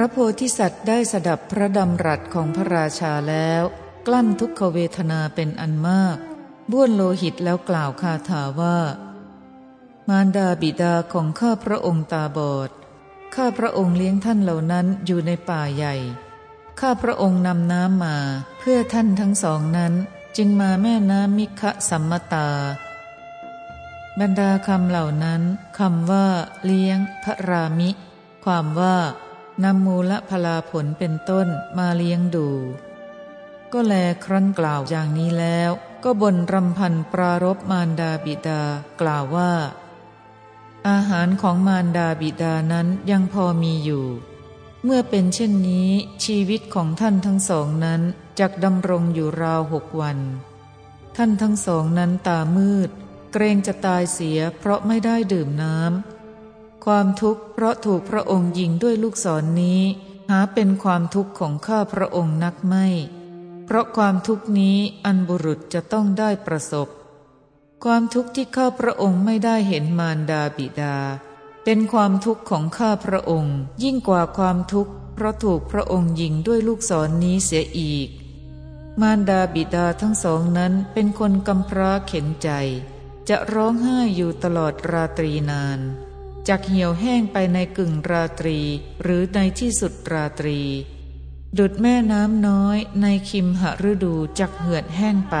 ระโพธิสัตว์ได้สดับพระดำรัสของพระราชาแล้ว กลั้นทุกขเวทนาเป็นอันมาก บ้วนโลหิตแล้วกล่าวคาถาว่า มารดาบิดาของข้าพระองค์ตาบอด ข้าพระองค์เลี้ยงท่านเหล่านั้นอยู่ในป่าใหญ่ ข้าพระองค์นำน้ำมาเพื่อท่านทั้งสองนั้น จึงมาแม่น้ำมิคะสัมมตา บรรดาคำเหล่านั้นคำว่า เลี้ยงพระรามิ ความว่า นำมูลพลาผลเป็นต้นมาเลี้ยงดู ก็แลครั้นกล่าวอย่างนี้แล้ว ก็บนรำพันปรารบมารดาบิดากล่าวว่า อาหารของมารดาบิดานั้นยังพอมีอยู่ เมื่อเป็นเช่นนี้ชีวิตของท่านทั้งสองนั้นจักดำรงอยู่ราวหกวัน ท่านทั้งสองนั้นตามืด เกรงจะตายเสียเพราะไม่ได้ดื่มน้ำ ความทุกข์เพราะถูกพระองค์ยิงด้วยลูกศรนนี้ หาเป็นความทุกข์ของข้าพระองค์นักไม่ เพราะความทุกข์นี้อันบุรุษจะต้องได้ประสบ ความทุกข์ที่ข้าพระองค์ไม่ได้เห็นมารดาบิดา เป็นความทุกข์ของข้าพระองค์ ยิ่งกว่าความทุกข์เพราะถูกพระองค์ยิงด้วยลูกศรนนี้เสียอีก มารดาบิดาทั้งสองนั้นเป็นคนกำพร้าเข็นใจ จะร้องไห้อยู่ตลอดราตรีนาน จักเหี่ยวแห้งไปในกึ่งราตรี หรือในที่สุดราตรี ดุดแม่น้ำน้อยในคิมหฤดูจักเหือดแห้งไป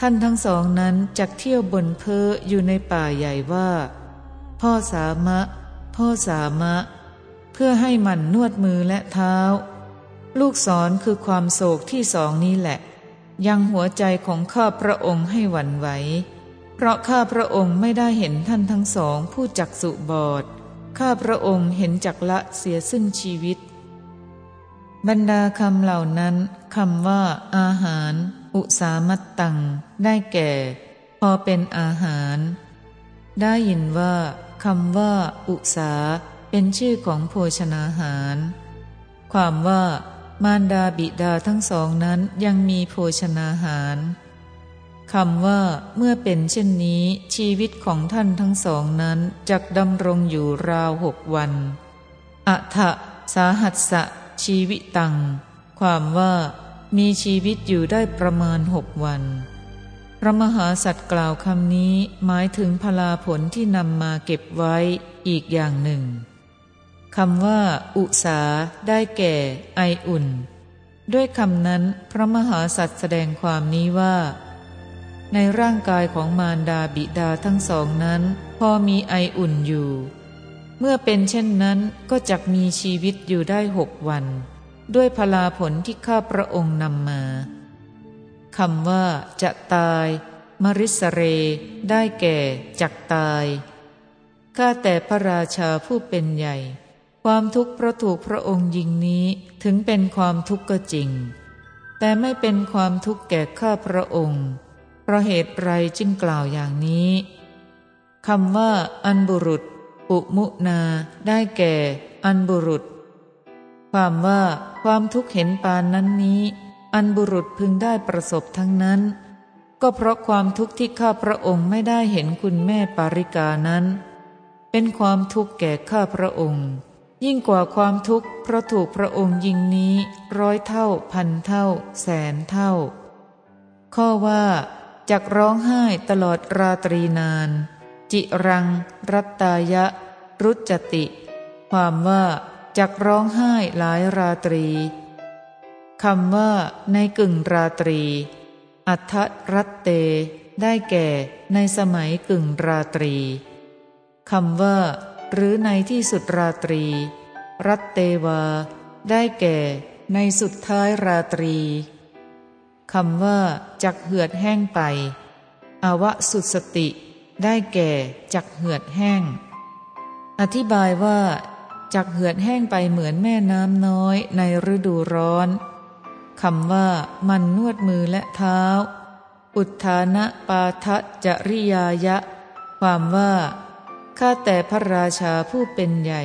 ท่านทั้งสองนั้นจักเที่ยวบนเพออยู่ในป่าใหญ่ว่า พ่อสามะ พ่อสามะ เพื่อให้มันนวดมือและเท้า ลูกศรคือความโศกที่สองนี้แหละ ยังหัวใจของข้าพระองค์ให้หวั่นไหว เพราะข้าพระองค์ไม่ได้เห็นท่านทั้งสองผู้จักสุบอด ข้าพระองค์เห็นจักละเสียซึ่งชีวิต บรรดาคำเหล่านั้นคำว่า อาหาร อุสามัตตัง ได้แก่ พอเป็นอาหาร ได้ยินว่าคำว่า อุสาเป็นชื่อของโภชนาหาร ความว่ามารดาบิดาทั้งสองนั้นยังมีโภชนาหาร คำว่าเมื่อเป็นเช่นนี้ชีวิตของท่านทั้งสองนั้นจักดำรงอยู่ราวหกวันอัฐสาหัสสะชีวิตัง ความว่ามีชีวิตอยู่ได้ประมาณหกวัน พระมหาสัตว์กล่าวคำนี้หมายถึงพลาผลที่นำมาเก็บไว้อีกอย่างหนึ่งคำว่า อุสาได้แก่ ไออุ่น ด้วยคำนั้นพระมหาสัตว์แสดงความนี้ว่า ในร่างกายของมารดาบิดาทั้งสองนั้น พอมีไออุ่นอยู่ เมื่อเป็นเช่นนั้นก็จักมีชีวิตอยู่ได้หกวัน ด้วยพลาผลที่ข้าพระองค์นำมาคำว่า จะตาย มริสเร ได้แก่จักตายข้าแต่พระราชาผู้เป็นใหญ่ ความทุกข์เพราะถูกพระองค์ยิงนี้ถึงเป็นความทุกข์ก็จริง แต่ไม่เป็นความทุกข์แก่ข้าพระองค์ เพราะเหตุไรจึงกล่าวอย่างนี้คำว่า อันบุรุษ ปุมุนา ได้แก่ อันบุรุษ ความว่าความทุกข์เห็นปานนั้นนี้ อันบุรุษพึงได้ประสบทั้งนั้น ก็เพราะความทุกข์ที่ข้าพระองค์ไม่ได้เห็นคุณแม่ปาริกานั้น เป็นความทุกข์แก่ข้าพระองค์ ยิ่งกว่าความทุกข์เพราะถูกพระองค์ยิงนี้ ร้อยเท่า พันเท่า แสนเท่า ข้อว่า จักร้องไห้ตลอดราตรีนาน จิรัง รัตตายะ รุจติ ความว่าจักร้องไห้หลายราตรีคำว่าในกึ่งราตรี อัทรัตเต ได้แก่ในสมัยกึ่งราตรีคำว่า หรือในที่สุดราตรี รัตเตวา ได้แก่ ในสุดท้ายราตรี คำว่าจักเหือดแห้งไป อวสุสติ ได้แก่จักเหือดแห้ง อธิบายว่าจักเหือดแห้งไปเหมือนแม่น้ำน้อยในฤดูร้อนคำว่ามันนวดมือและเท้า อุทานะปาทะจริยายะ ความว่าข้าแต่พระราชาผู้เป็นใหญ่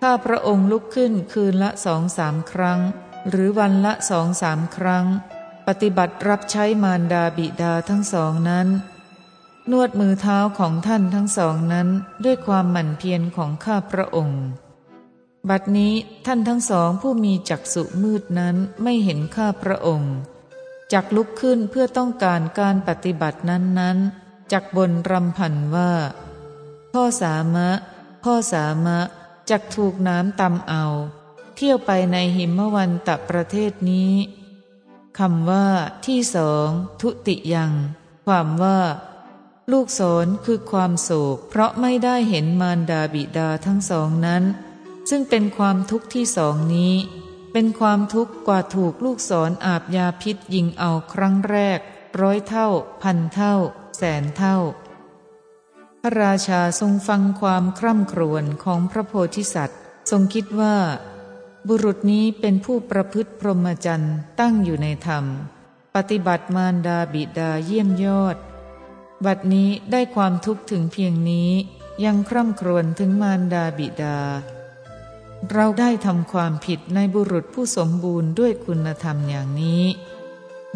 ข้าพระองค์ลุกขึ้นคืนละสองสามครั้ง หรือวันละสองสามครั้ง ปฏิบัติรับใช้มารดาบิดาทั้งสองนั้น นวดมือเท้าของท่านทั้งสองนั้นด้วยความหมั่นเพียรของข้าพระองค์ บัดนี้ท่านทั้งสองผู้มีจักษุมืดนั้นไม่เห็นข้าพระองค์จักลุกขึ้นเพื่อต้องการการปฏิบัตินั้นๆจักบนรำพันว่า พ่อสามะ พ่อสามะจักถูกน้ำตำเอา เที่ยวไปในหิมวันตะประเทศนี้ คำว่าที่สองทุติยัง ความว่า ลูกศรคือความโศก เพราะไม่ได้เห็นมารดาบิดาทั้งสองนั้น ซึ่งเป็นความทุกข์ที่สองนี้ เป็นความทุกข์กว่าถูกลูกศรออาบยาพิษยิงเอาครั้งแรก ร้อยเท่า พันเท่า แสนเท่า พระราชาทรงฟังความคร่ำครวญของพระโพธิสัตว์ ทรงคิดว่า บุรุษนี้เป็นผู้ประพฤติพรหมจรรย์ตั้งอยู่ในธรรม ปฏิบัติมารดาบิดาเยี่ยมยอด บัดนี้ได้ความทุกข์ถึงเพียงนี้ ยังคร่ำครวญถึงมารดาบิดา เราได้ทำความผิดในบุรุษผู้สมบูรณ์ด้วยคุณธรรมอย่างนี้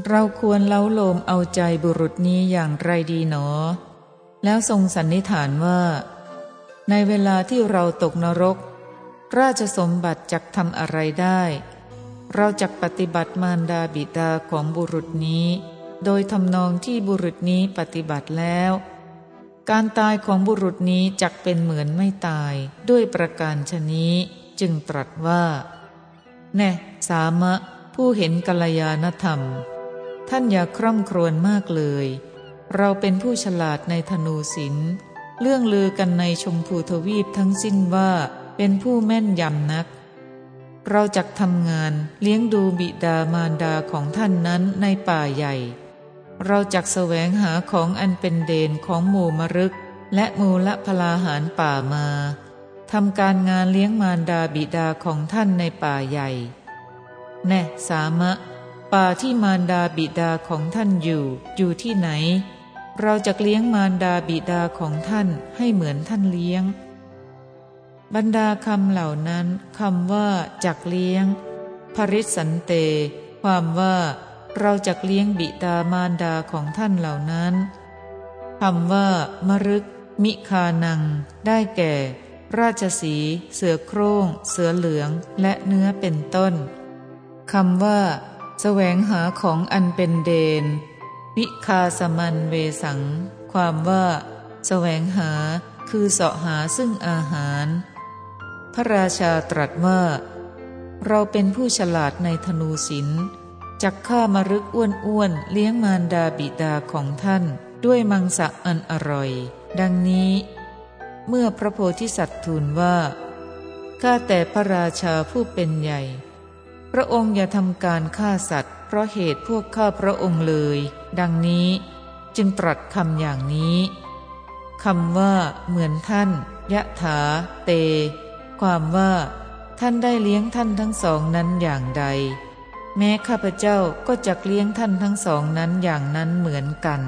เราควรเล้าโลมเอาใจบุรุษนี้อย่างไรดีหนอ แล้วทรงสันนิษฐานว่า ในเวลาที่เราตกนรก ราชสมบัติจักทำอะไรได้ เราจักปฏิบัติมารดาบิดาของบุรุษนี้ โดยทำนองที่บุรุษนี้ปฏิบัติแล้ว การตายของบุรุษนี้จักเป็นเหมือนไม่ตายด้วยประการชนี้จึงตรัสว่า แน่สามะ ผู้เห็นกัลยาณธรรม ท่านอย่าคร่ำครวญมากเลย เราเป็นผู้ฉลาดในธนูศิลป์เรื่องลือกันในชมพูทวีปทั้งสิ้นว่า เป็นผู้แม่นยำนัก เราจักทำงานเลี้ยงดูบิดามารดาของท่านนั้นในป่าใหญ่ เราจักแสวงหาของอันเป็นเดนของหมู่มรึก และมูละพลาหารป่ามาทำการงานเลี้ยงมารดาบิดาของท่านในป่าใหญ่ แน่สามะ ป่าที่มารดาบิดาของท่านอยู่ อยู่ที่ไหน เราจะเลี้ยงมารดาบิดาของท่านให้เหมือนท่านเลี้ยง บรรดาคำเหล่านั้นคำว่าจักเลี้ยง ภริสันเต ความว่าเราจักเลี้ยงบิดามารดาของท่านเหล่านั้นคำว่ามรึก มิคานัง ได้แก่ ราชสี เสือโครง่ง เสือเหลือง และเนื้อเป็นต้นคำว่าแสวงหาของอันเป็นเดน วิคาสมันเวสัง ความว่าแสวงหาคือเสาะหาซึ่งอาหาร พระราชาตรัสว่า เราเป็นผู้ฉลาดในธนูศิลป์จักฆ่ามารึกอ้วนๆเลี้ยงมารดาบิดาของท่าน ด้วยมังสะอันอร่อย ดังนี้ เมื่อพระโพธิสัตว์ทูลว่าข้าแต่พระราชาผู้เป็นใหญ่ พระองค์อย่าทำการฆ่าสัตว์ เพราะเหตุพวกข้าพระองค์เลย ดังนี้จึงตรัสคำอย่างนี้คำว่า เหมือนท่าน ยะถา เต ความว่าท่านได้เลี้ยงท่านทั้งสองนั้นอย่างใด แม้ข้าพเจ้าก็จะเลี้ยงท่านทั้งสองนั้นอย่างนั้นเหมือนกัน